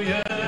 Hallelujah.